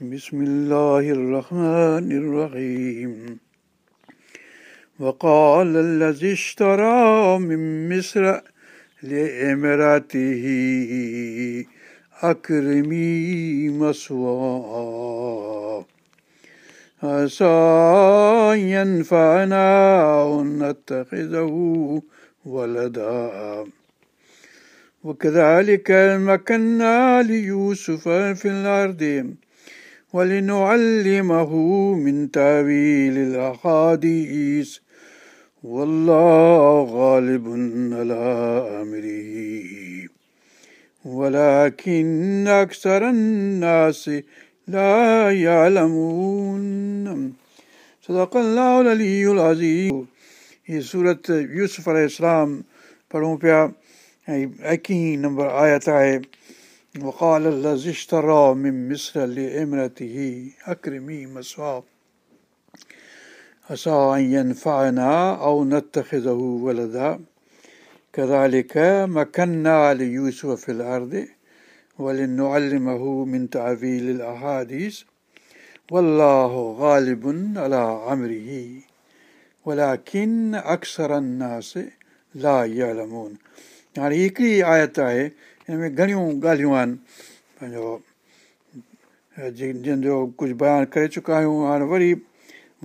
بسم الله الرحمن الرحيم. وقال الذي اشترى من مصر لإمراته أكرمي مثواه عسى أن ينفعنا أو نتخذه ولدا. وكذلك مكنا ليوسف في الأرض. ولنعلمه من تأويل الأحاديث والله غالب على أمره ولكن أكثر الناس لا يعلمون صدق الله العلي العظيم हीअ सूरत यूसुफ इस्लाम पढ़ूं पिया ऐं एकवीह नंबर आयत आहे وقال الذي اشترى من مصر لامرته أكرمي مثواه عسى أن ينفعنا أو نتخذه ولدا كذلك مكنا ليوسف في الأرض ولنعلمه من تعويل الأحاديث والله غالب على أمره ولكن أكثر الناس لا يعلمون हाणे हिकिड़ी आयत आहे هن ۾ گهڻيون ڳالهيون آهن. پنهنجو جنهن جو ڪجهه بيان ڪري چڪا آهيون هاڻي وري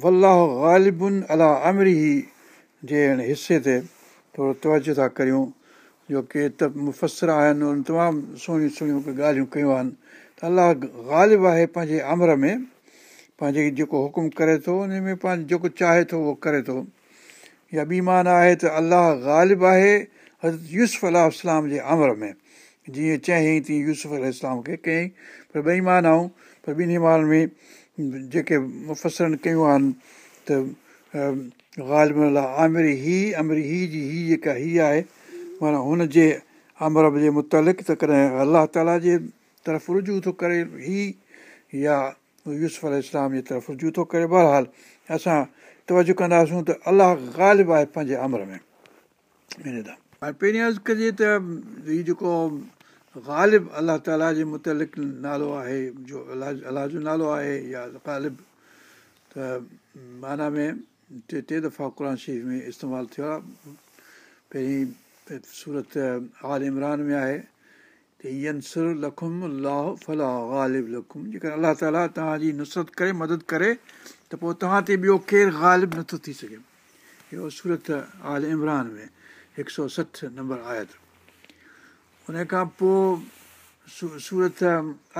ولاهه غالبن الا امري جي حصي تي ٿورو توجو ٿا ڪريون جو ڪي ته مفسر آهن ان تمام سهڻيون سهڻيون ڳالهيون ڪيون آهن. ته الله غالب آهي پنهنجي امر ۾ پنهنجي جيڪو حڪم ڪري ٿو ان ۾ پنهنجو جيڪو چاهي ٿو اهو ڪري ٿو. يا ٻي معنيٰ آهي ته الله غالب آهي حضرت يوسف الارم جي امر ۾ جيئن چيئين تيئن يوسف الارم کي ڪيئين پر ٻئي مانائون پر ٻنهي مانن ۾ جيڪي مفسرن ڪيون آهن ته غالب عامر هي امر هي جي هي جيڪا هيءَ آهي معنيٰ هن جي امر جي متالق ته ڪڏهن الله تالا جي طرف رجو ٿو ڪري هي يا يوسف اسلام جي طرف رجو ٿو ڪري بهرحال اسان توجو ڪنداسون ته الله غالب آهي پنهنجي امر ۾. پهرين عرض ڪجي ته هيءُ جيڪو غالب الله تالا جي متالق نالو آهي جو الله الله جو نالو آهي يا غالب ته معنيٰ ۾ ٽي ٽي دفعا قر شريف ۾ استعمال ٿيو آهي. پهرين سورت آل عمران ۾ آهي ته ينسر لکم لاهه فلاح غالب لکم جيڪر الله تالا توهان جي نصرت ڪري مدد ڪري ته پوءِ توهان تي ٻيو ڪير غالب نٿو ٿي سگهي. اهو سورت آل عمران ۾ هڪ سؤ سٺ نمبر آيت ان کان پوءِ سورت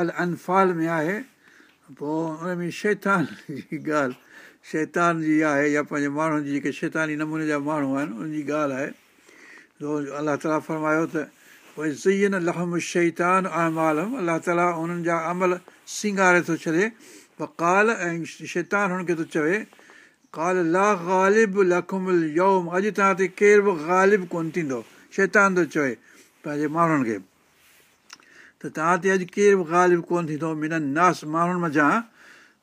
ال انفال ۾ آهي. پوءِ ان ۾ شيطان جي ڳالهه شيطان جي آهي يا پنهنجي ماڻهن جي جيڪي شيتاني نموني جا ماڻهو آهن ان جي ڳالهه آهي. الله تالا فرمايو ته ڀئي زئين لهم شيطان اهمالم الله تالا انهن جا عمل سنگاري ٿو ڇڏي. ڪال ۽ شيطان هن کي ٿو چوي ڪال لا غالب لکمل يوم اڄ توهان تي ڪير به غالب ڪونه ٿيندو. شيطان ٿو چوي پنهنجي ماڻهن کي ته توهان تي اڄ ڪير به غالب ڪونه ٿيندو منن ناس ماڻهن منجهان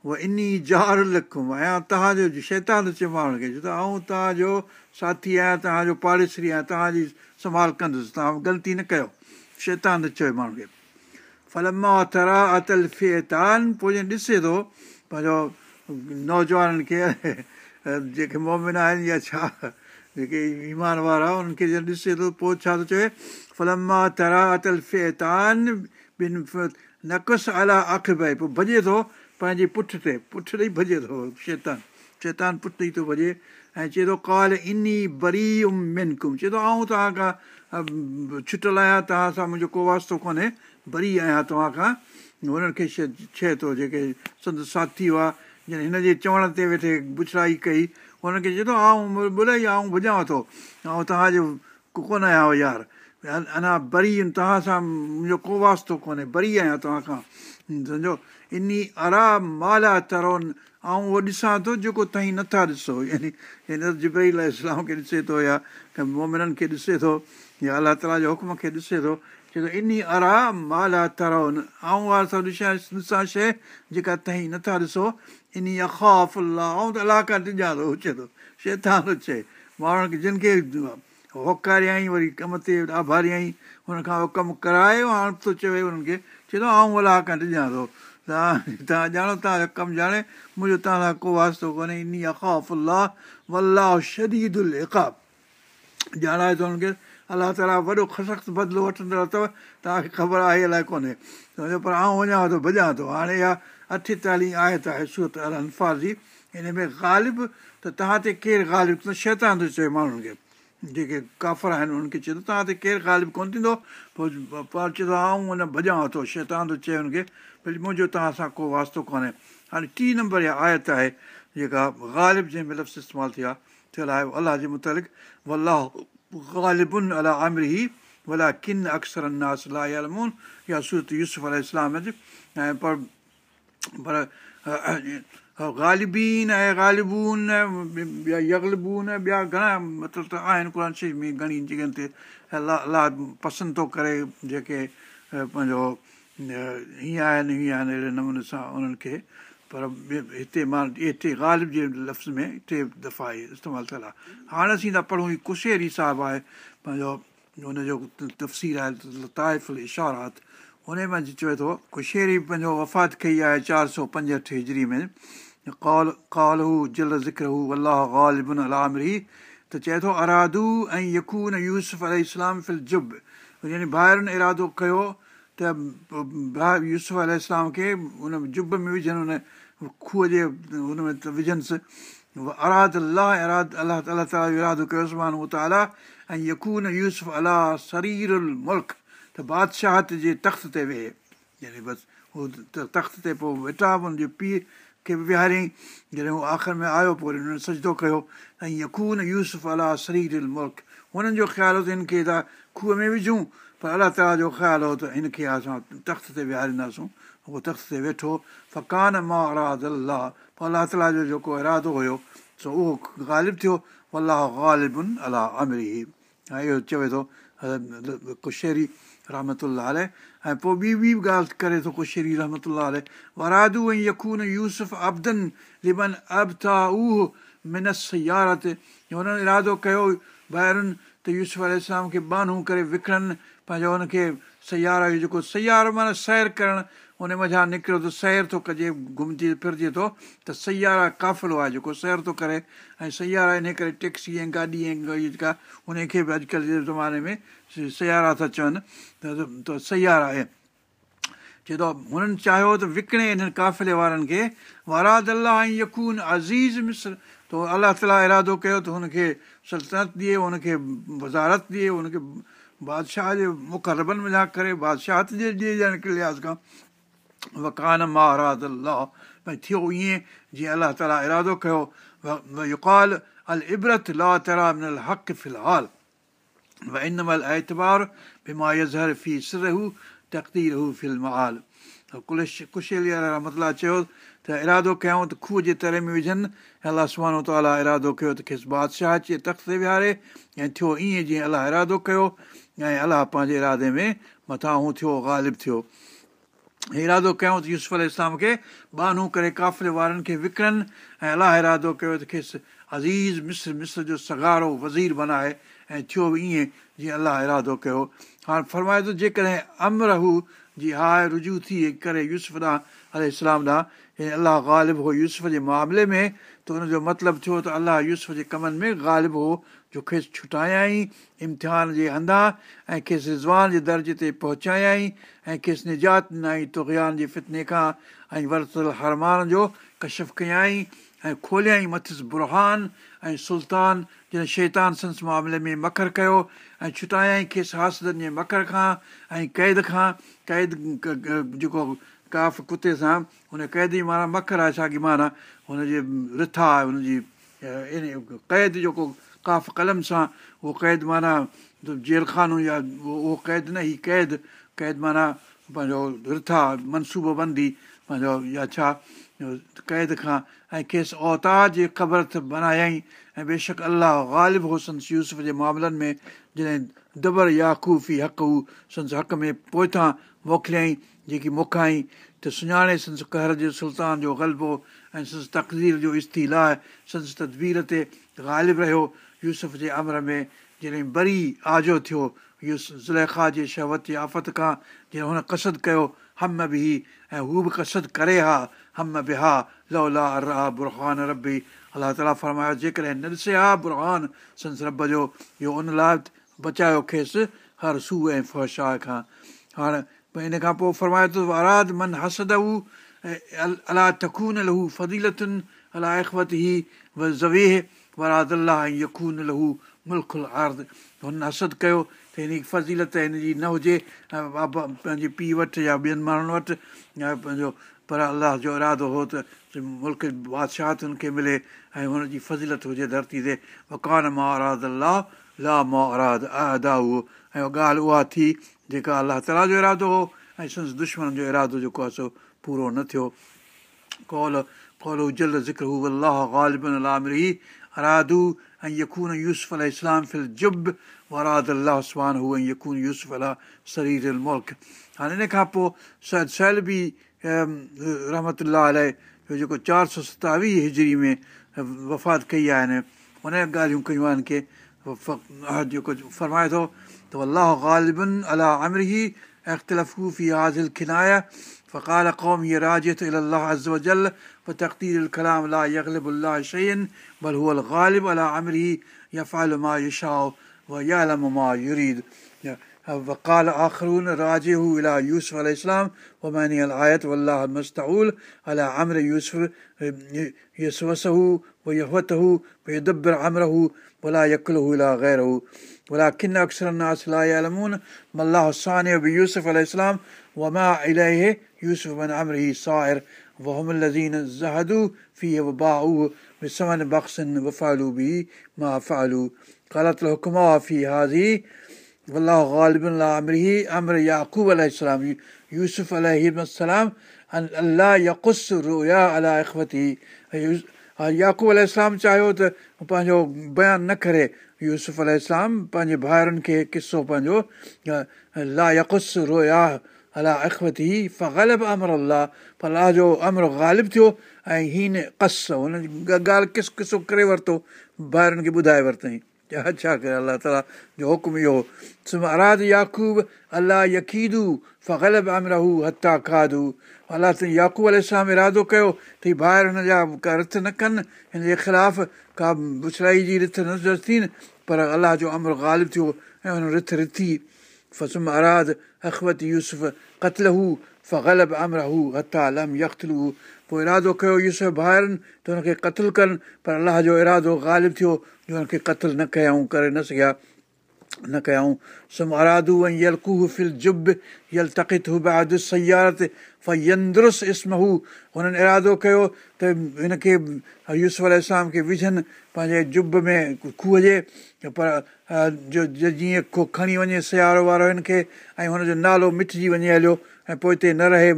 اها ان جار لکم ۽ توهان جو شيطان چئي ماڻهن کي ڇو ته آئون توهان جو ساٿي آهيان توهان جو پاڙيسري آهيان توهان جي سنڀال ڪندس توهان غلطي نه ڪيو شيطان چئي ماڻهن کي فلما ٿرا اتل فيتان پوءِ ڏسي ٿو پنهنجو نوجوانن کي جيڪي مومن آهن يا ڇا جيڪي ايمان وارا انهن کي جڏهن ڏسي ٿو پوءِ ڇا ٿو چئي فلما ترا نڪس ڀڄي ٿو پنهنجي پٺ تي پٺ ڏيئي ڀڄي ٿو شيطان. شيطان پٺ ڏيئي ٿو ڀڄي ۽ چئي ٿو ڪال اني منڪم. چئي ٿو آئون توهان کان ڇٽل آهيان توهان سان منهنجو ڪو واستو ڪونهي بري آهيان توهان کان هنن کي چئي ٿو جيڪي سند ساٿي هئا ڄڻ هن جي چوڻ تي ويٺي بڇڙائي ڪئي هنن کي چئي ٿو آئون بلائي آئون ڀڄانو ٿو. ۽ توهان جو ڪونه آهيان يار. اڃا بري توهان سان منهنجو ڪو واستو ڪونهي. بري آهيان توهان کان. سمجهو؟ ان آرام مالا ترون ۽ اهو ڏسان ٿو جيڪو توهان نٿا ڏسو. يعني هن جبئي اسلام کي ڏسي ٿو يا مومنن کي ڏسي ٿو يا الله تالا جي حڪم کي ڏسي ٿو چئي ٿو ان آرام مالا ترون ۽ وار ڏسان ڏسان شيءِ جيڪا توهان نٿا ڏسو ان اخاف الله ۽ ته الله کان ڏجان ٿو چئي ٿو شيطان ٿو چئي ماڻهن کي جن کي هوڪاريئين وري ڪم تي آڀاريئين هن کان اهو ڪم ڪرايو هاڻي ٿو چوي هنن کي چئي ٿو آئون الله کان ڏجان ٿو توهان ڄاڻو توهان جو ڪم ڄاڻي منهنجو توهان سان ڪو واستو ڪونهي ان اخاف الله ولاهه شديد ڄاڻائي ٿو هن کي الله تالا وڏو سخت بدلو وٺندڙ اٿو توهان کي خبر آهي الائي ڪونهي. پر آئون وڃان ٿو ڀڄان ٿو. هاڻي اها اٺيتاليهه آيت آهي سورت ال انفال جي. هن ۾ غالب ته توهان تي ڪير غالب؟ ته شيطان ٿو چئي ماڻهن کي. جيڪي ڪافر آهن انهن کي چئي ٿو توهان تي ڪير غالب ڪونه ٿيندو. پوءِ چئي ٿو آئون هن ڀڄان ٿو شيطان ٿو چئي هن کي ڀئي منهنجو توهان سان ڪو واستو ڪونهي. هاڻي ٽي نمبر اها آيت آهي جيڪا غالب جنهن ۾ لفظ استعمال ٿيا ٿيل آهي الله جي متالق ولاهه غالبن الا عامر ولا ڪن اڪثر ناس لامون يا سورت يوسف ال اسلام پر پر غالبين ۽ غالبون ٻيا يگلبون ٻيا گهڻا مطلب ته آهن قر شريف ۾ گهڻي جڳهين تي الله الله پسند ٿو ڪري جيڪي پنهنجو هيئن آهن هيئن آهن اهڙي نموني سان انهن کي پر هتي مان هتي غالب جي لفظ ۾ ٽي دفعا استعمال ٿيل آهي هاڻي اسين ٿا پڙهون هيءُ ڪشيري صاحب آهي پنهنجو هن جو تفسير آهي تائفل اشارات هن ۾ چوي ٿو ڪشيري پنهنجو وفات ڪئي آهي چار سؤ پنجهٺ هجري ۾ ڪول هو جل ذڪر هو الله غالبن الامري ته چئي ٿو ارادو ۽ يڪون يوسف ال اسلام فل جب يعني ٻاهرن ارادو ڪيو ته يوسف ال اسلام کي هن جب ۾ وجهن هن کوهه جي هن ۾ وجهنس اراد الله اراد الله الله تالا جو ارادو ڪيوس ماڻهو تالا ۽ يڪون يوسف الا شرير ملڪ ته بادشاهت جي تخت تي ويهي يعني بس هو تخت تي پوءِ ويٺا هن جي پيءُ کي به وهاريئين جڏهن هو آخر ۾ آيو پوءِ وري هن سجدو ڪيو ۽ يڪون يوسف الا شرير ملڪ هنن جو خيال هو ته هن کي ته کوهه ۾ وجهون پر الله تالا جو خيال هو ته هن کي اسان تخت تي وهارينداسون اهو تخت تي ويٺو فڪان مان اراد الله تالا جو جيڪو ارادو هيو سو اهو غالب ٿيو الله غالبن الله امري ۽ اهو چوي ٿو ڪشيري رحمت ۽ پوءِ ٻي ٻي ڳالهه ڪري ٿو ڪشيري رحمت ورادو ۽ يڪون يوسف ابدن لبن ابتا اهه منس يارت هنن ارادو ڪيو ٻاهرن ته يوسف الارم کي بانو ڪري وڪڻن پنهنجو هن کي سيار جيڪو سيار معنيٰ سير ڪرڻ هن مٿان نڪريو ته سير ٿو ڪجي گهمجي فرجي ٿو ته سيارا ڪافلو آهي جيڪو سير ٿو ڪري ۽ سيارا ان ڪري ٽيڪسي ۽ گاڏي ۽ جيڪا هن کي به اڄڪلهه جي زماني ۾ سيارا ٿا چون ته سيار آهي چئي ٿو هنن چاهيو ته وڪڻي هنن ڪافلي وارن کي واراد الله ۽ يڪون عزيز مسر ته الله تالا ارادو ڪيو ته هن کي سلطنت ڏئي هن کي وزارت ڏئي هن کي بادشاهه جي مقربن مزا ڪري بادشاهه جي ڏئي ڄڻ لحاظ کان وڪان مهاراج الله ڀئي ٿيو ائين جيئن الله تالا ارادو ڪيو يڪال ال ابرت لا ترا منل حق في الحال ان مهل اعتبار بيما يزهر في سر هو تقدير هو فل مهال ڪليش ڪشيلي رهمتلا چيو ته ارادو ته کوهه جي تري ۾ وجهن الله سبانو تالا ارادو ڪيو ته کيس بادشاهه اچي تخت تي ويهاري ۽ ٿيو ائين جيئن الله ارادو ڪيو ۽ الله پنهنجي ارادي ۾ مٿان هو ٿيو غالب ٿيو ارادو ڪيون ته يوز اسلام کي بانو ڪري ڪافلي وارن کي وڪڻن ۽ الله ارادو ڪيو ته کيس عزيز مسر مسر جو سگارو وزير بنائي ۽ ٿيو به ائين جيئن الله ارادو ڪيو. هاڻي فرمائي ٿو جيڪڏهن امر هو جي هاءِ رجو ٿي ڪري ال اسلام ڏانهن الله غالب هو يوسف جي معاملي ۾ ته هن جو مطلب ٿيو ته الله يوسف جي ڪمن ۾ غالب هو جو کيس ڇٽايئي امتحان جي هنڌا ۽ کيس رضوان جي درجي تي پهچايئي ۽ کيس نجات ڏنئي طغيان جي فتني کان ۽ ورتل هرمان جو ڪشف ڪيائي ۽ کوليئي مٿس برهان ۽ سلطان جن شيطان سنس معاملي ۾ مکر ڪيو ۽ ڇٽايئي کيس هاسدن جي مکر کان ۽ قيد کان قيد جيڪو ڪاف ڪتي سان هن قيدي معنيٰ مکر آهي ڇا ڪه معنيٰ هن جي رٿا هن جي ان قيد جيڪو ڪاف قلم سان اهو قيد معنيٰ جيل کانو يا اهو قيد نه هي قيد قيد معنيٰ پنهنجو رٿا منصوبو بندي پنهنجو يا ڇا قيد کان ۽ کيس اوتاد جي خبر بنايئي ۽ بيشڪ الله غالب سنس يوسف جي معاملن ۾ جڏهن دبر ياقوفي حق هو سنس حق ۾ پوئتان موڪليئين جيڪي مکائي ته سڃاڻي سنس ڪهر جي سلطان جو غلبو ۽ سنس تقدير جو استيلا سنس تدبير تي غالب رهيو. يوسف جي امر ۾ جڏهن بري آجو ٿيو يوز زليکا جي شهوت جي آفت کان جيئن هن ڪسد ڪيو هم به ۽ هو به ڪسد ڪري ها هم به ها لولا را برهان ربي الله تالا فرمايو جيڪڏهن نه ڏسي ها برهان سنس رب جو اهو ان لاءِ بچايو کيس هر سوهه ۽ فشاهه کان. هاڻي ان کان پوءِ فرمائي ٿو آراد من حسد هو ۽ الا تکون لهو فزيلتن الا اخوت هي زويهه وراد الله ۽ يکون لهو ملڪل آرد هن حسد ڪيو ته هن جي فضيلت هن جي نه هجي پنهنجي پيءُ وٽ يا ٻين ماڻهن وٽ يا پنهنجو پر الله جو ارادو هو ته ملڪ بادشاهه هن کي ملي ۽ هن جي فضيلت هجي ڌرتي تي وڪان مان اراد الله لا مان اراد ادا اهو ۽ ڳالهه اها ٿي جيڪا الله تالا جو ارادو هو ۽ سنس دشمن جو ارادو جيڪو آهي سو پورو نه ٿيو ڪول ڪول جل الا اسلام فل جب وراد الله سبان هو ۽ يڪون يوسف الا شرير ملڪ هاڻي ان کان پوءِ سيد سيل به رحمت الله جو جيڪو چار سؤ ستاويهه هجري ۾ وفات ڪئي آهي هن هن ڳالهيون ڪيون آهن ڪه जेको फरमाए थो त अलाह ग़ालिबन अला अमरही اختلفوا في هذه الكناية فقال قوم هي راجعة إلى الله عز وجل فتقدير الكلام لا يغلب الله شيء بل هو الغالب على أمره يفعل ما يشاء ويعلم ما يريد وقال آخرون راجعه إلى يوسف عليه السلام ومعنى الآية؟ والله المستعول على أمر يوسف يسوسه ويهوته ويدبر أمره ولا يكله إلى غيره. ولكن أكثر الناس لا يعلمون ما الله الصانع بيوسف عليه السلام وما إليه يوسف من أمره صائر. وهم الذين زهدوا فيه وباعوه بثمن بخس وفعلوا به ما فعلوا. قالت الحكماء في هذه الله غالباً امر هي امر ياقوب الارم يوسف الارم الله يڪس رويا الا اکوتي ياقوب الارم چاهيو ته پنهنجو بيان نه ڪري يوسف الارم پنهنجي ڀائرن کي قصو پنهنجو لا يڪس رويا الا اکوتي ڦل امر الله فلاح جو امر غالب ٿيو ۽ هين ڪس هن ڳالهه ڪس قصو ڪري ورتو ڀائرن کي ٻڌائي ورتئين ڇا ڪري الله تالا جو حڪم اهو اراد ياڪوب الله يڪيدو فغلب امرهو هتا کاڌو الله ته ياڪوب ال ارادو ڪيو ته هيءَ ٻاهر هن جا ڪا رٿ نه ڪن هن جي خلاف ڪا بڇڙائي جي رٿ نه ٿين پر الله جو امر غالب ٿيو ۽ هن رٿ رٿي فسم اراد اخوت يوسف قتل هو فغلب امر هو هٿا لم يختلو پوءِ ارادو ڪيو يوسف ڀائرن ته هن کي قتل ڪن. پر الله جو ارادو ٿيو جو هن کي قتل نه ڪيئون ڪري نه سگهيا نه ڪيئون سم ارادو ۽ يلڪوهه فل جب يل تقت هو بهادر سيارت فيندرس اسم هو هنن ارادو ڪيو ته هن کي يوسف الارم کي وجهن پنهنجي جب ۾ کوهه جي پر جو جيئن ڪو کڻي وڃي سيارو وارو هن کي ۽ هن جو نالو مٽجي وڃي هليو ۽ پوءِ هتي نه رهي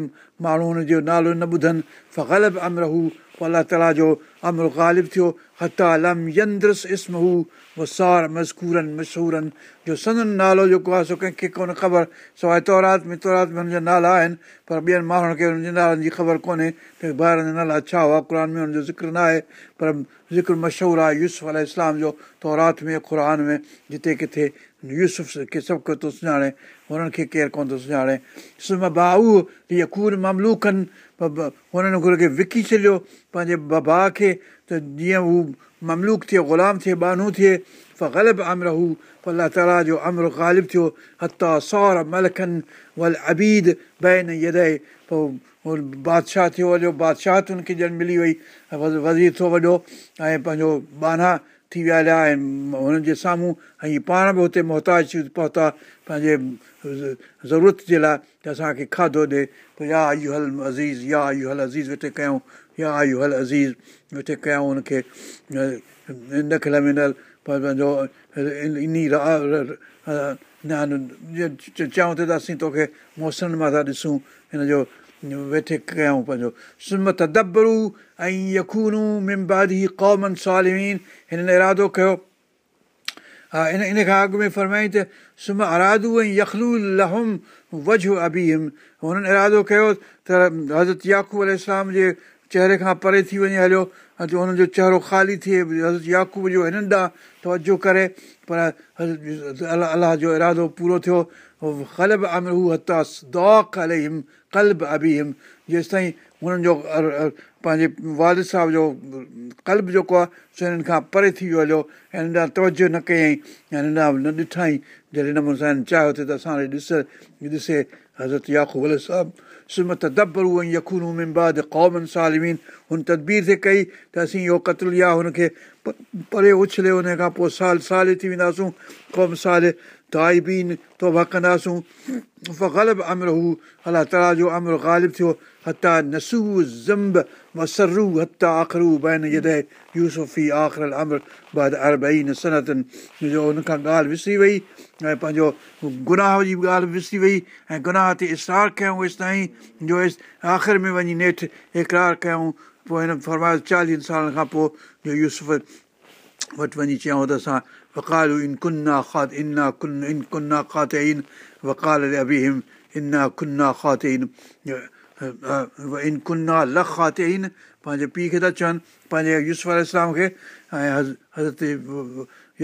ماڻهو هن جو نالو نه ٻڌن فغلب امر هو الله تالا جو امر غالب ٿيو هتا لم يندرس اسم هو وسار مزڪورن مشهورن جو سدن نالو جيڪو آهي سو ڪنهن کي ڪونه خبر سواءِ تورات ۾ تورات ۾ هن جا نالا آهن پر ٻين ماڻهن کي هن جي نالن جي خبر ڪونهي ته ٻاهر جا نالا ڇا هئا قر ۾ هن جو ذڪر نه آهي پر ذڪر مشهور آهي يوسف اسلام جو تورات ۾ قر ۾ جتي ڪٿي يوسف کي سڀ ڪو ٿو سڃاڻي هنن کي ڪير ڪونه ٿو سڃاڻي سم ڀائو هيءَ خون مملوڪن هنن گهر وڪي ڇڏيو. پنهنجي ڀاءُ کي ته جيئن هو مملوڪ ٿئي غلام ٿئي بانو ٿئي غلب امر هو الله تالا جو امر غالب ٿيو. هتا سور ملکن ول ابيد بين يدي. پوءِ بادشاهه ٿيو وڏو بادشاهه هن کي ڄڻ ملي وئي. وزير ٿو وڏو ۽ پنهنجو بانا ٿي ويا هليا ۽ هنن جي سامهون ۽ پاڻ به هتي موهتاج پهتا پنهنجي ضرورت جي لاءِ ته اسان کي کاڌو ڏئي پوءِ يا يو هل عزيز يا يو هل عزيز ويٺي ڪيون يا يو هل عزيز ويٺي ڪيون هن کي نه کل منل پر پنهنجو ان چئون ته اسين توکي موسمن مان ٿا ڏسون هن جو ويٺي ڪيون پنهنجو سمت دبرو ۽ يکونو ممبادي قومن سالمين هنن ارادو ڪيو ها ان ان کان اڳ ۾ فرمائين ته سم ارادو ۽ يکلو لهم وجهه ابيم هنن ارادو ڪيو ته حضرت ياڪوب ال جي چهري کان پري ٿي وڃي هليو ۽ هن جو چهرو خالي ٿئي حضرت ياقوب جو هنن ڏانهن توجو ڪري پر الله الله جو ارادو پورو ٿيو. قلب امر هو هتاس دوڪ هم ڪلب ابي هم جيس تائين هنن جو پنهنجي والد صاحب جو ڪلب جيڪو آهي سو هنن کان پري ٿي ويو هليو. ۽ ڏانهن توجو نه ڪيئين ۽ ڏانهن نه ڏٺئين جهڙي نموني سان هن چاهيو ته اسان ڏس ڏسي حضرت ياقوب صاحب سمت دبرو ۽ يکونو قومن سالمين هن تدبير تي ڪئي ته اسين اهو قتل يا هن کي پري اڇلي هن کان پوءِ سال سال ٿي وينداسون قوم سال تائبين توبا ڪنداسون غلب امر هو الله تالا جو امر غالب ٿيو هتا نسو زمب مسرو هتا آخرو بين جڏهن يوسفي آخر امر بعد اربئين سنتن جو هن کان ڳالهه وسري وئي ۽ پنهنجو گناهه جي ڳالهه وسري وئي ۽ گناهه تي اشرار ڪيون هيس تائين جو آخر ۾ وڃي نيٺ اقرار ڪيون پوءِ هن فرمايو چاليهن سالن کان پوءِ جو يوسف وٽ وڃي چيئون ته اسان وڪال خات انا ڪن ان ڪنا کاتي وڪال ابي هم انا ڪنا کاتي ان ان ڪنا لکاتي ان پنهنجي پيءُ کي ٿا چون پنهنجي يوسف اسلام کي ۽ حضرت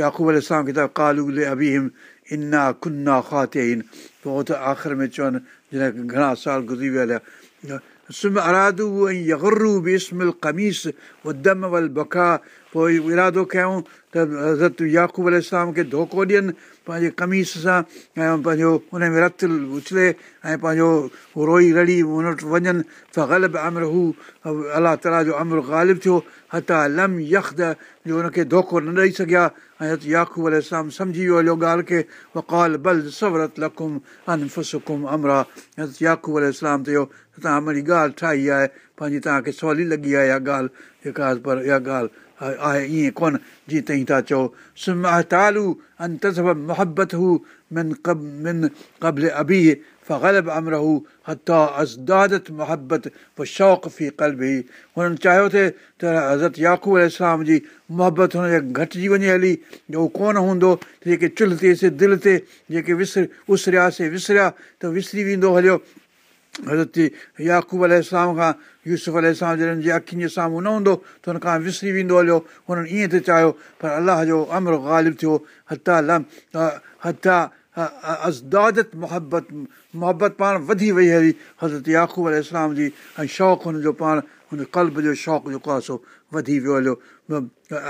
ياقوب اسلام کي ٿا ڪالو ابي هم انا ڪنا کاتي ان پوءِ ته آخر ۾ چون جڏهن گهڻا سال گذري ويا هليا سم ارادو ۽ يگرو به اسمل ڪميس دم ول بکا پوءِ ارادو ڪيون ته حضرت ياقوب اسلام کي ڌوکو ڏين پنهنجي ڪميس سان ۽ پنهنجو هن ۾ رت اڇلي ۽ پنهنجو روئي رڙي هن وٽ وڃن ته غلب امر هو الله تالا جو امر غالب ٿيو هتا لم جو هن کي ڌوکو نه ڏيئي سگهيا ۽ ياقوب اسلام سمجهي ويو هليو ڳالهه کي وڪال بل سورت لکم انفسڪم امرا. ياقوب اسلام تي اهو توهان وري ڳالهه ٺاهي آهي پنهنجي توهان کي سولي لڳي آهي اها ڳالهه جيڪا پر اها ڳالهه آهي ائين ڪونه جيئن توهين ٿا چئو سم تالو ان تزب محبت هو من من قبل ابي فغلب امر هو هتا ازدادت محبت پوءِ شوق في قلب ئي هنن چاهيو ٿئي ته حضرت ياقوب اسلام جي محبت هن جي گهٽجي وڃي هلي جو ڪونه هوندو ته جيڪي چلهه ٿئيس دل تي جيڪي وسر اسرياسين وسريا ته وسري ويندو هليو حضرت ياقوب اسلام کان يوسف جڏهن اکين جي سامهون نه هوندو ته هن کان وسري ويندو هليو هنن ائين ته چاهيو پر الله جو امر غالب ٿيو هتا لم هتا ازدادت محبت محبت پاڻ وڌي وئي هلي حضرت ياقوب اسلام جي ۽ شوق هن جو پاڻ هن ڪلب جو شوق جيڪو آهي سو وڌي ويو هليو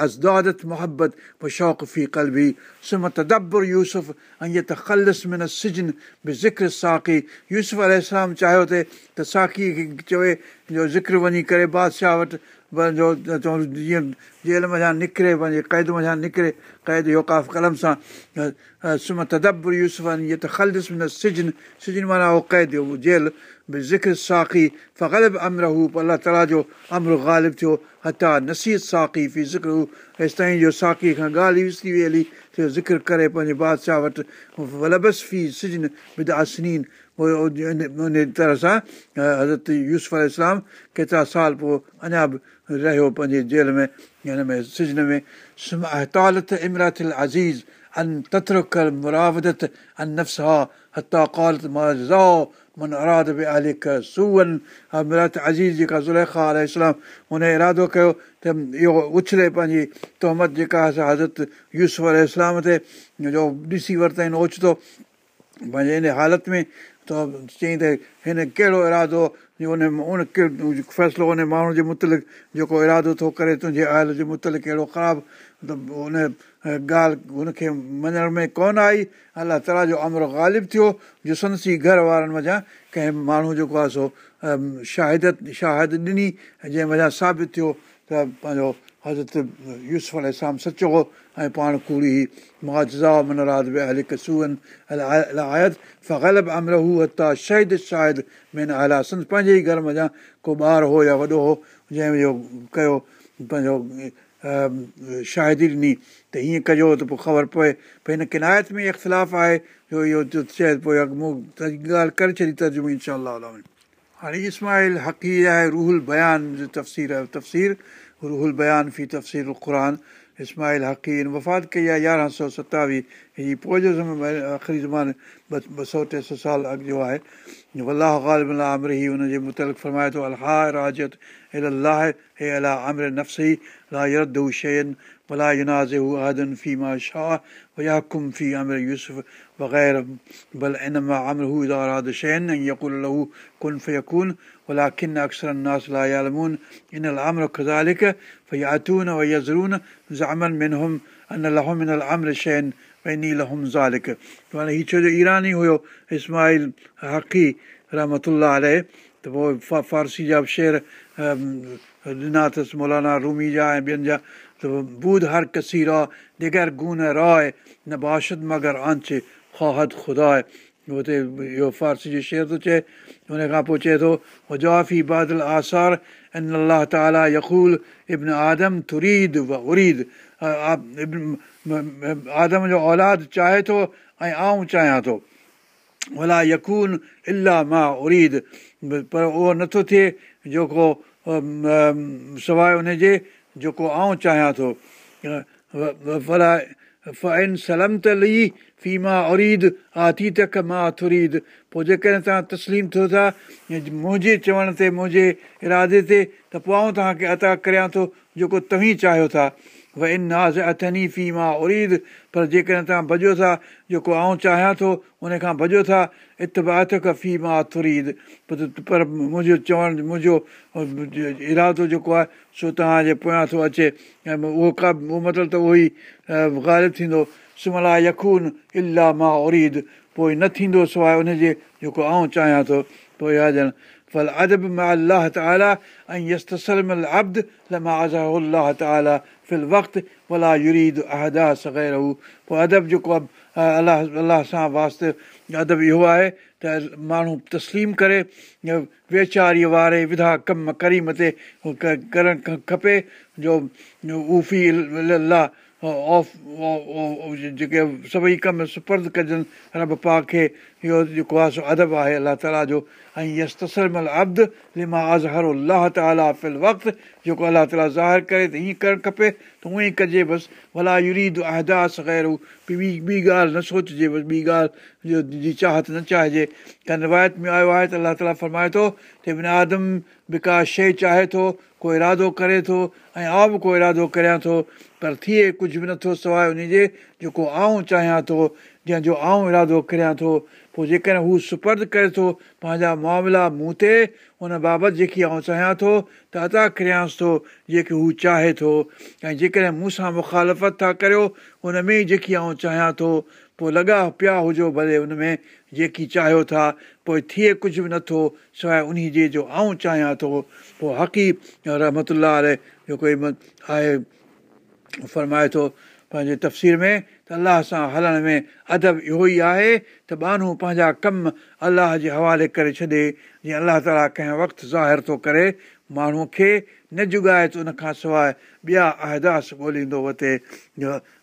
ازدادت محبت شوق في ڪلبي سمت دبر يوسف ته خلس من سجن به ذڪر ساڪي يوسف ال چاهيو ٿئي ته ساکيءَ کي چوي جو ذڪر وڃي ڪري بادشاهه وٽ پنهنجو جيئن جيل مٿان نڪري پنهنجي قيد مٿان نڪري قيد يوڪاف قلم سان سم تدبر يوسف اهي ته خلس من سجن سجن معنيٰ اهو قيد اهو جيل ذڪر ساکي فقل به امر هو الله تالا جو امر غالب ٿيو هتا نصيحت ساکي في ذڪر هو هيس تائين جو ساکي کان ڳالهه ئي وسري وئي هلي ٿيو ذڪر ڪري پنهنجي بادشاهه وٽ ولبس في سجن ود آسنين پوءِ ان طرح سان حضرت يوسف اسلام ڪيترا سال پوءِ اڃا به رهيو پنهنجي جيل ۾ هن ۾ سجن ۾ تالت امرات عزيز ان تترڪ مراودت ان نفس هتا ڪالت زائو من اراد به آلڪ سوئن مرات عزيز جيڪا ال اسلام هن ارادو ڪيو ته اهو اڇلي پنهنجي تهمت جيڪا حضرت يوسف ال اسلام تي جو ڏسي ورتئين اوچتو پنهنجي ان حالت ۾ ته چئي ته هن ڪهڙو ارادو ان ان فيصلو ان ماڻهو جي مطلق جيڪو ارادو ٿو ڪري تنهنجي آيل جي مطلق ڪهڙو خراب ته ان ڳالهه هن کي مڃڻ ۾ ڪونه آئي الله تالا جو امر غالب ٿيو جو سنسي گهر وارن وڃان ڪنهن ماڻهو جيڪو آهي سو شاهدت شاهد ڏني جنهن وڃان ثابت ٿيو ته پنهنجو حضرت يوز اسلام سچو هو ۽ پاڻ ڪوڙي ماجا منراد به ال سوئن آيت ڦل به امر هو هتا شهيد مين اعليٰ سند پنهنجي ئي گهر مڃان ڪو ٻار هو يا وڏو هو جنهن اهو ڪيو پنهنجو شاهدي ڏني ته هيئن ڪجو ته پوءِ خبر پئي ڀئي هن ڪنايت ۾ اختلاف آهي جو اهو اڳ ڳالهه ڪري ڇڏي ترجمو انشا هاڻي اسماهل هقي آهي روهل بيان جو تفسير تفسير روهل بيان في تفسير قر اسماهل هقي وفات ڪئي آهي يارهن سؤ ستاويهه هيءَ پوءِ جو آخري زماني ٻه سؤ ٽي سؤ سال اڳ جو آهي ولاهه غالب الا امر هي هن جي مطلق فرمائي ٿو الها راجت الله هي الا امر نفسي لا يرد شين ولا يناز آدن في مان شاهه وياڪم في امر يوسف وغيره بل ان مان امر هو اداراد شين ۽ يڪل لهو ڪن فيڪون ولا ڪن اڪثر ناس لا يالمون ان امر خزالڪ فياتون و يزرون ضامن منهم ان لهو من امر شين پيني لهم زالڪ معنيٰ هيءُ ڇو جو ايراني هيو اسماعيل هقي رحمت الائي ته پوءِ ف فارسي جا به شير ڏنا اٿس مولانا رومي جا ۽ ٻين جا ته بود هر ڪسير آهي دگر گون راءِ نه باشد مگر آنچ خواهد خدا هتي اهو فارسي جو شير ٿو چئي هن کان پوءِ چئي ٿو وجافي بادل آثار ان الله تالا يڪول ابن آدم تريد و اريد آدم جو اولاد چاهي ٿو ۽ آئون چاهيان ٿو ڀلا يڪون الاهه مان اريد پر اهو نٿو ٿئي جيڪو سواءِ ان جي جيڪو آئون چاهيان ٿو فين سلم ته لهي فيما اريد آتي تڪ مان ٿريد پوءِ جيڪڏهن توهان تسليم ٿيو ٿا منهنجي چوڻ تي منهنجي ارادي تي ته پوءِ آئون توهان کي عطا ڪريان ٿو جيڪو توهين چاهيو ٿا ان ناز اٿني في مان اريد پر جيڪڏهن توهان ڀڄو ٿا جيڪو آئون چاهيان ٿو ان کان ڀڄو ٿا اتبات في مان تريد پر منهنجو چوڻ منهنجو ارادو جيڪو آهي سو توهان جي پويان ٿو اچي ۽ اهو ڪا اهو مطلب ته اهو ئي غالب ٿيندو سملا يکون الاهه مان اريد پوءِ نه ٿيندو سواءِ ان جي جيڪو آئون چاهيان ٿو پوءِ ڄڻ ڦل ادب مان الله ابد لما ازه تالا فل وقت ڀلا يريد اهدا صغير هو پوءِ ادب جيڪو آهي الله الله سان واسطي ادب اهو آهي ته ماڻهو تسليم ڪري ويچاريءَ واري وڌا ڪم ڪريم تي ڪرڻ کپي جو افي آف جيڪي سڀئي ڪم سپرد ڪجن رب پا کي اهو جيڪو آهي سو ادب آهي الله تالا جو. ۽ يس تسلمل ابد لما ازهر الله تالا فل وقت جيڪو الله تالا ظاهر ڪري ته هيئن ڪرڻ کپي ته اونئن ئي ڪجي بس. ڀلا يريد اهداس غير ٻي ٻي ڳالهه نه سوچجي بس ٻي ڳالهه جو چاهت نه چاهجي. ڪنهن روايت ۾ آيو آهي ته الله تالا فرمائي ٿو ته بن آدم بڪا شيءِ چاهي ٿو ڪو ارادو ڪري ٿو ۽ آئون به ڪو ارادو ڪريان ٿو پر ٿئي ڪجهه به نٿو سواءِ ان جي جيڪو آئون چاهيان ٿو جنهن جو آئون ارادو ڪريان ٿو. پوءِ جيڪڏهن هو سپرد ڪري ٿو پنهنجا معاملا مون تي ان بابت جيڪي آئون چاهيان ٿو ته عطا ڪريانس ٿو جيڪي هو چاهي ٿو. ۽ جيڪڏهن مون سان مکالفت ٿا ڪريو هن ۾ ئي جيڪي آئون چاهيان ٿو پوءِ لڳا پيا هجو ڀلي هن ۾ جيڪي چاهيو ٿا پوءِ ٿئي ڪجهه به نٿو سواءِ ان جي جو آئون چاهيان ٿو. پوءِ هقي رحمت جيڪو آهي فرمائي ٿو پنهنجي تفسير ۾ ته الله سان هلڻ ۾ ادب اهو ئي آهي ته ماڻهو پنهنجا ڪم الله جي حوالي ڪري ڇڏي جيئن الله تالا ڪنهن وقت ظاهر ٿو ڪري ماڻهوءَ کي نه جگائي ته ان کان سواءِ ٻيا اهداس ڳولهيندو وتي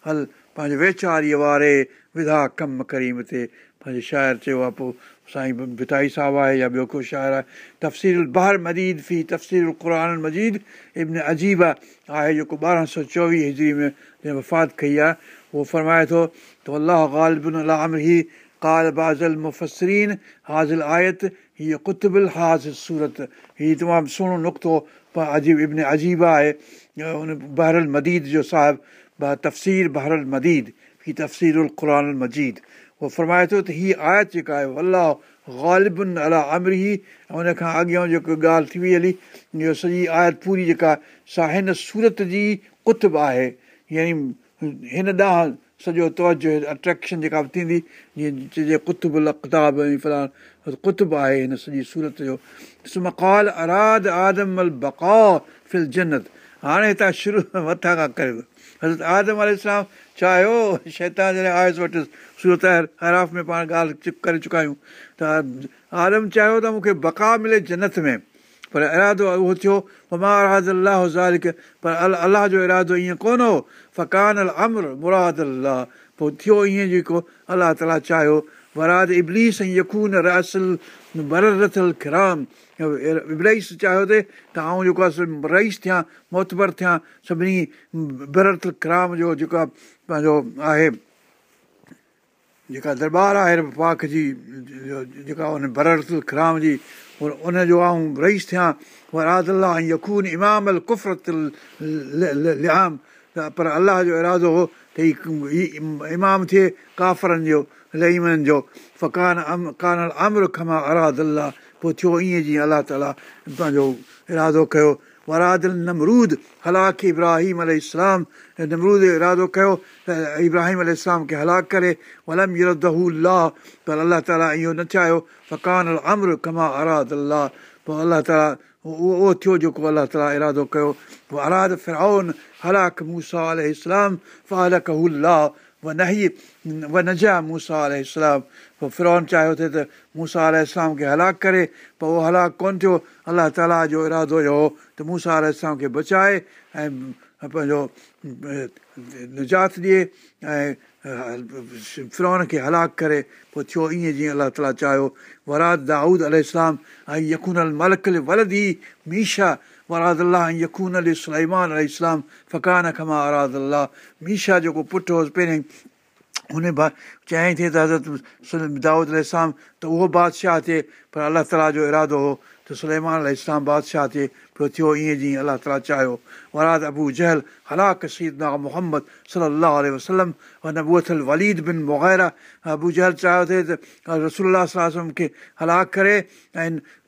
هل پنهنجي ويچاريءَ واري وڌا ڪم ڪريم تي پنهنجي شاعر چيو آهي پوءِ سائين بتائي صاحب آهي يا ٻيو ڪو شاعر آهي. تفصيل بهر مديد في تفصيل قر مجيد ابن عجيب آهي جيڪو ٻارهن سؤ چوويهه هجري ۾ جنهن وفات ڪئي آهي. اهو فرمائي ٿو ته الله غالبن الارم هي ڪال بازل مفسرين هازل آيت هيءَ ڪتبل هاز سورت. هيءَ تمام سهڻو نقطو عجيب ابن عجيب آهي ان بهرل مديد جو صاحب تفسير بهرل مديد هي تفسير قر مجيد اهو فرمائي ٿو ته هيءَ آيت جيڪا آهي الله غالبن الا امري ۽ هن کان اڳيان جيڪو ڳالهه ٿي وئي هلي اهو سڄي آيت پوري جيڪا سا هن سورت جي قطب آهي يعني هن ڏانهن سڄو توجو اٽريڪشن جيڪا به ٿيندي جيئن چئجي قطب لقتاب ۽ فلاڻ قطب آهي هن سڄي سورت جو مڪال اراد آدم ال بڪا فل جنت هاڻي هتان شروع مٿان کان ڪري حضرت آدم ال اسلام چاهيو شيطان جڏهن آيس وٽ سورت هيراف ۾ پاڻ ڳالهه ڪري چڪا آهيون ته آدم چاهيو ته مون کي بڪا ملي جنت ۾. پر ارادو اهو ٿيو مان اراد الله زالڪ. پر ال الله جو ارادو ائين ڪونه هو. فڪان ال امر مراد الله پوءِ ٿيو ائين جيڪو الله تالا چاهيو وراد ابليس ۽ يڪون رسل بررٿل کرام ابليس چاهيو ته آئون جيڪو آهي رئيس ٿيان موتبر ٿيان سڀني برت کرام جو جيڪو آهي پنهنجو آهي جيڪا درٻار آهي پاڪ جي جيڪا ان برت کرام جي ان جو آئون رئيس ٿيان وراد الله يڪون امام ال ڪفرت ليام پر الله جو ارادو هو ته هيءُ امام ٿئي ڪافرن جو لئيمن جو فڪان ام ڪانه امر کما اراد الله پوءِ ٿيو ائين جيئن الله تالا پنهنجو ارادو ڪيو ورادل نمرود هلاڪ ابراهيم ال اسلام نمرود ارادو ڪيو ته ابراهيم ال اسلام کي هلاڪ ڪري ولم الله پر الله تالا اهو نه چاهيو فڪان ال امر ڪما اراد الله پوءِ الله تالا اهو اهو ٿيو جيڪو الله تالا ارادو ڪيو اراد فرائن هلاڪ موسيٰ ال اسلام فالڪ و نجا موسيٰ ال اسلام پوءِ فرون چاهيو ٿئي ته موسيٰ ال اسلام کي هلاڪ ڪري پوءِ اهو هلاڪ ڪونه ٿيو الله تالا جو ارادو اهو هو ته موسيٰ ال اسلام کي بچائي ۽ پنهنجو نجات ڏئي ۽ فرون کي هلاڪ ڪري پوءِ ٿيو ائين جيئن الله تالا چاهيو وراد دائود ال ۽ يڪون ملڪ ولدي ميشا وراد الله يڪون ال سلائيمان ال اسلام فڪان کما اراد الله ميشا جيڪو پٽ هئوس پهرين هن با چيائين ٿئي ته حضرت دائود ال اسلام ته اهو بادشاهه ٿئي پر الله تالا جو ارادو هو ته سليمان ال اسلام بادشاهه ٿئي پيو ٿيو ائين جيئن الله تالا چاهيو وراد ابو جهل هلاڪ سيدنا محمد صلاح وسلم نبوئل وليد بن مغيرا ابو جهل چاهيو ٿئي ته رسول وسلم کي هلاڪ ڪري ۽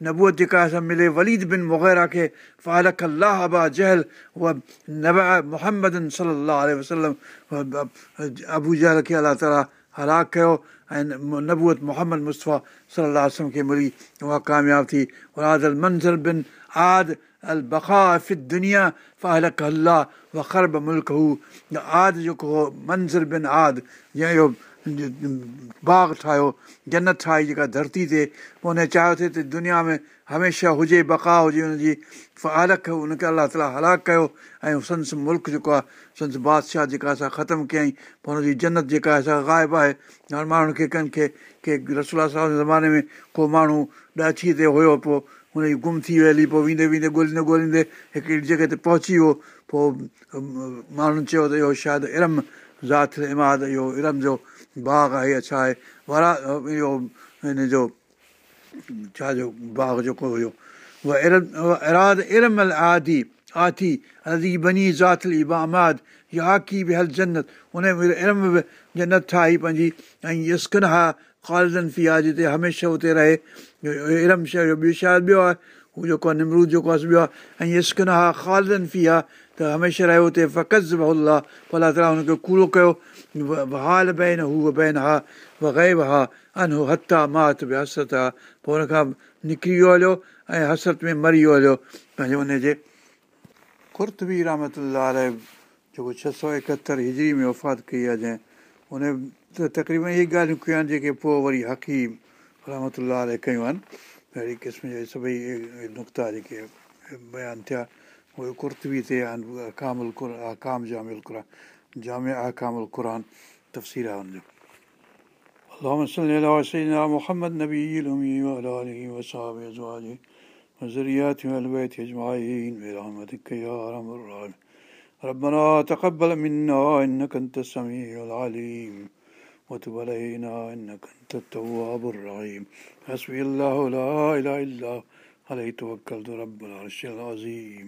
نبوئت جيڪا ملي وليد بن مغيرا کي فالڪ الله ابا جهل اها نبا محمد صلاح وسلم ابو جهل کي الله تالا هلاڪ ڪيو ۽ نبوئت محمد مصطفيٰ وسلم کي ملي اها ڪامياب ٿي وراد ال منظر بن آد ال بخا فد دنيا فالڪ الله وخرب ملڪ هو آد جيڪو هو منظر بن آد جنهن اهو باغ ٺاهيو جنت ٺاهي جيڪا ڌرتي تي پوءِ هن چاهيو ٿئي ته دنيا ۾ هميشه هجي بڪا هجي هن جي فالڪ هن کي الله تالا هلاڪ ڪيو ۽ سنس ملڪ جيڪو آهي سنس بادشاهه جيڪا اسان ختم ڪيئين پوءِ هن جي جنت جيڪا اسان غائب آهي هاڻي ماڻهن کي ڪنهن کي ڪي رسولا جي زماني ۾ ڪو ماڻهو ڏاڇي تي هيو پوءِ هن جي گم ٿي ويو هلي پوءِ ويندي ويندي ڳولهيندي ڳولهيندي هڪڙي جڳهه تي پهچي ويو پوءِ ماڻهن چيو ته اهو شايد ارم ذات اماد اهو ارم جو باغ آهي يا ڇا آهي ورا اهو هن جو ڇا جو باغ جيڪو هيو اها اراد ارم ال آدي آٿي ادي بني ذات اباماد يا آڪي به هل جنت هن ارم به جنت ٺاهي پنهنجي ۽ يسڪن ها خالدن في آهي جتي هميشه هتي رهي ارم شهر جو ٻيو شايد ٻيو آهي هو جيڪو آهي نمرود جيڪو آهي ٻيو آهي ۽ يسڪن ها خالدن في آهي ته هميشه رهيو هتي فقز پوءِ الله تالا هن کي ڪوڙو ڪيو حال بين هو بين ها غيب ها ان هو هٿ آهي مات به حسرت آهي پوءِ هن کان نڪري ويو هليو ۽ حسرت ۾ مري ويو هليو پنهنجي هن جي ڪرتبي رحمت جيڪو ڇهه سؤ ايڪهتر هجري ۾ وفات ڪئي آهي جنهن هن ته تقريبن اهي ڳالهيون ڪيون آهن جيڪي پوءِ وري حڪيم رحمت ڪيون آهن اهڙي قسم جا سڀئي نقطا جيڪي بيان ٿيا اهي ڪرتبي تي آهن اڪامل قر اڪام جامل क़ुर जाम अकामुल क़ुर तफ़सीर आहे हुनजो اللهم صل على سيدنا محمد نبي الأمي وعلى آله وصحبه أزواجه وذرياته والبيت أجمعين برحمتك يا أرحم الراحمين ربنا تقبل منا إنك أنت السميع العليم وتب علينا إنك أنت التواب الرحيم حسبي الله لا إله إلا عليه توكلت رب العرش العظيم